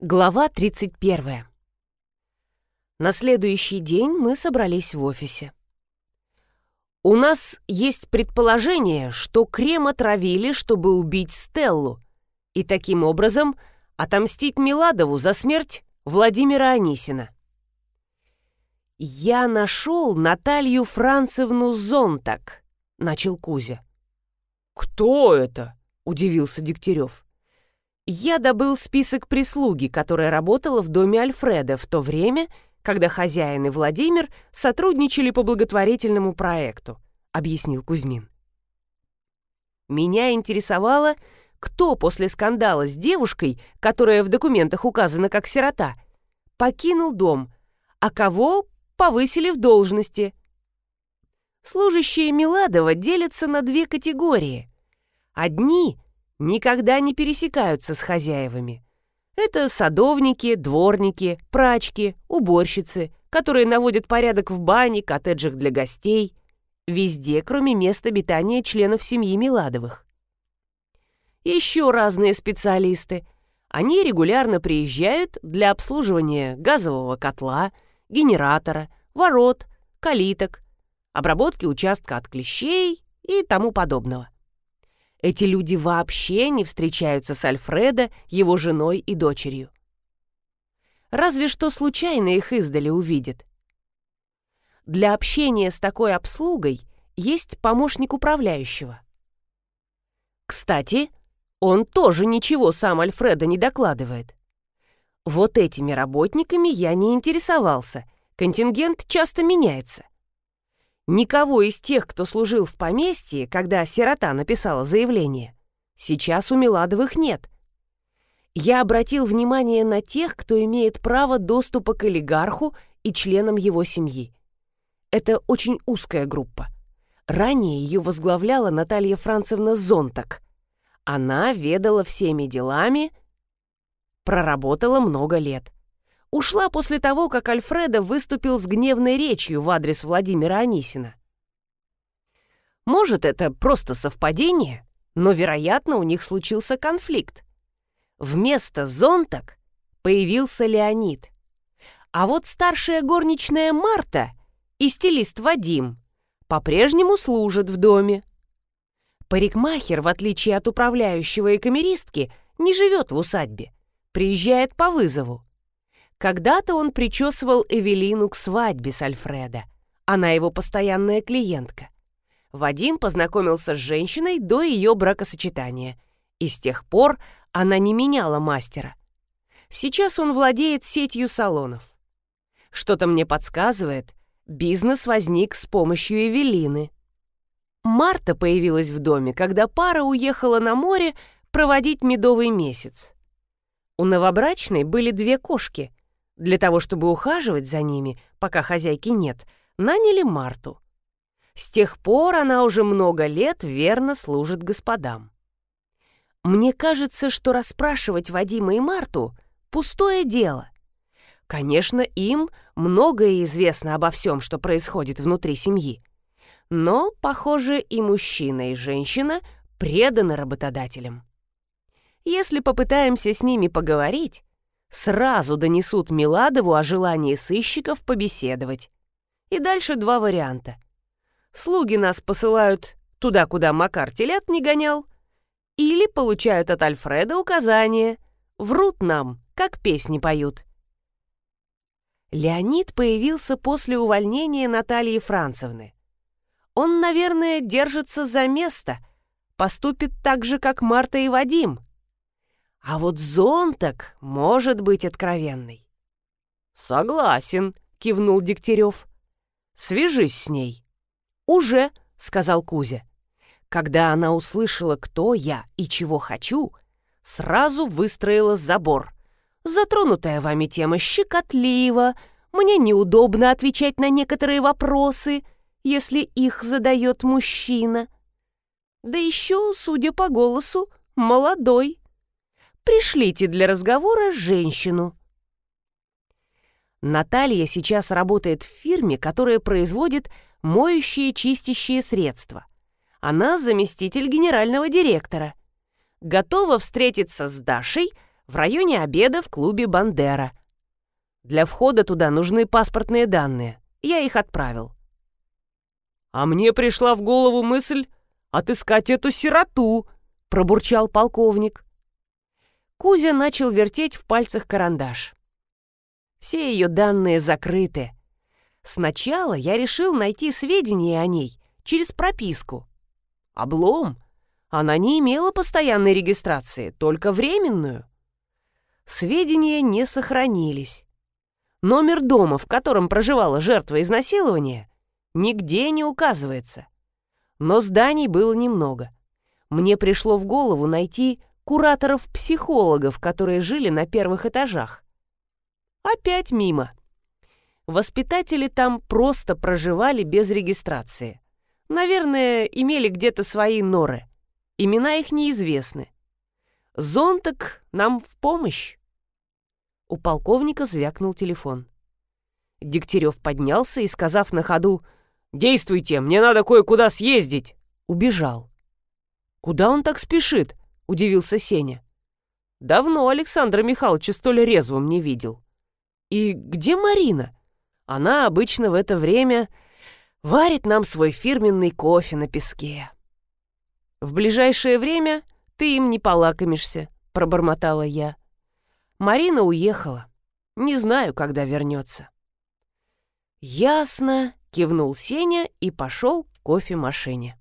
Глава 31. На следующий день мы собрались в офисе. У нас есть предположение, что крем отравили, чтобы убить Стеллу, и таким образом отомстить Миладову за смерть Владимира Анисина. «Я нашел Наталью Францевну Зонтак», — начал Кузя. «Кто это?» — удивился Дегтярев я добыл список прислуги, которая работала в доме Альфреда в то время, когда хозяин и Владимир сотрудничали по благотворительному проекту, объяснил Кузьмин. Меня интересовало, кто после скандала с девушкой, которая в документах указана как сирота, покинул дом, а кого повысили в должности. Служащие Миладова делятся на две категории. Одни никогда не пересекаются с хозяевами. Это садовники, дворники, прачки, уборщицы, которые наводят порядок в бане, коттеджах для гостей, везде, кроме мест обитания членов семьи Миладовых. Еще разные специалисты. Они регулярно приезжают для обслуживания газового котла, генератора, ворот, калиток, обработки участка от клещей и тому подобного. Эти люди вообще не встречаются с Альфредо, его женой и дочерью. Разве что случайно их издали увидят. Для общения с такой обслугой есть помощник управляющего. Кстати, он тоже ничего сам Альфредо не докладывает. Вот этими работниками я не интересовался, контингент часто меняется. Никого из тех, кто служил в поместье, когда сирота написала заявление, сейчас у Миладовых нет. Я обратил внимание на тех, кто имеет право доступа к олигарху и членам его семьи. Это очень узкая группа. Ранее ее возглавляла Наталья Францевна Зонтак. Она ведала всеми делами, проработала много лет ушла после того, как Альфредо выступил с гневной речью в адрес Владимира Анисина. Может, это просто совпадение, но, вероятно, у них случился конфликт. Вместо зонток появился Леонид. А вот старшая горничная Марта и стилист Вадим по-прежнему служат в доме. Парикмахер, в отличие от управляющего и камеристки, не живет в усадьбе, приезжает по вызову. Когда-то он причесывал Эвелину к свадьбе с Альфредо. Она его постоянная клиентка. Вадим познакомился с женщиной до ее бракосочетания. И с тех пор она не меняла мастера. Сейчас он владеет сетью салонов. Что-то мне подсказывает, бизнес возник с помощью Эвелины. Марта появилась в доме, когда пара уехала на море проводить медовый месяц. У новобрачной были две кошки — для того, чтобы ухаживать за ними, пока хозяйки нет, наняли Марту. С тех пор она уже много лет верно служит господам. Мне кажется, что расспрашивать Вадима и Марту — пустое дело. Конечно, им многое известно обо всем, что происходит внутри семьи. Но, похоже, и мужчина, и женщина преданы работодателям. Если попытаемся с ними поговорить, сразу донесут Миладову о желании сыщиков побеседовать. И дальше два варианта. Слуги нас посылают туда, куда Макар телят не гонял, или получают от Альфреда указания, врут нам, как песни поют. Леонид появился после увольнения Натальи Францевны. Он, наверное, держится за место, поступит так же, как Марта и Вадим — а вот зонток может быть откровенный. «Согласен», — кивнул Дегтярев. «Свяжись с ней». «Уже», — сказал Кузя. Когда она услышала, кто я и чего хочу, сразу выстроила забор. Затронутая вами тема щекотлива, мне неудобно отвечать на некоторые вопросы, если их задает мужчина. Да еще, судя по голосу, молодой. Пришлите для разговора женщину. Наталья сейчас работает в фирме, которая производит моющие чистящие средства. Она заместитель генерального директора. Готова встретиться с Дашей В районе обеда в клубе «Бандера». Для входа туда нужны паспортные данные. Я их отправил. «А мне пришла в голову мысль отыскать эту сироту», — пробурчал полковник. Кузя начал вертеть в пальцах карандаш. Все ее данные закрыты. Сначала я решил найти сведения о ней через прописку. Облом. Она не имела постоянной регистрации, только временную. Сведения не сохранились. Номер дома, в котором проживала жертва изнасилования, нигде не указывается. Но зданий было немного. Мне пришло в голову найти кураторов-психологов, которые жили на первых этажах. Опять мимо. Воспитатели там просто проживали без регистрации. Наверное, имели где-то свои норы. Имена их неизвестны. Зонтак нам в помощь. У полковника звякнул телефон. Дегтярев поднялся и, сказав на ходу «Действуйте, мне надо кое-куда съездить!» убежал. «Куда он так спешит?» — удивился Сеня. «Давно Александра Михайловича столь резвым не видел». «И где Марина?» «Она обычно в это время варит нам свой фирменный кофе на песке». «В ближайшее время ты им не полакомишься», — пробормотала я. «Марина уехала. Не знаю, когда вернется». «Ясно», — кивнул Сеня и пошел к кофемашине.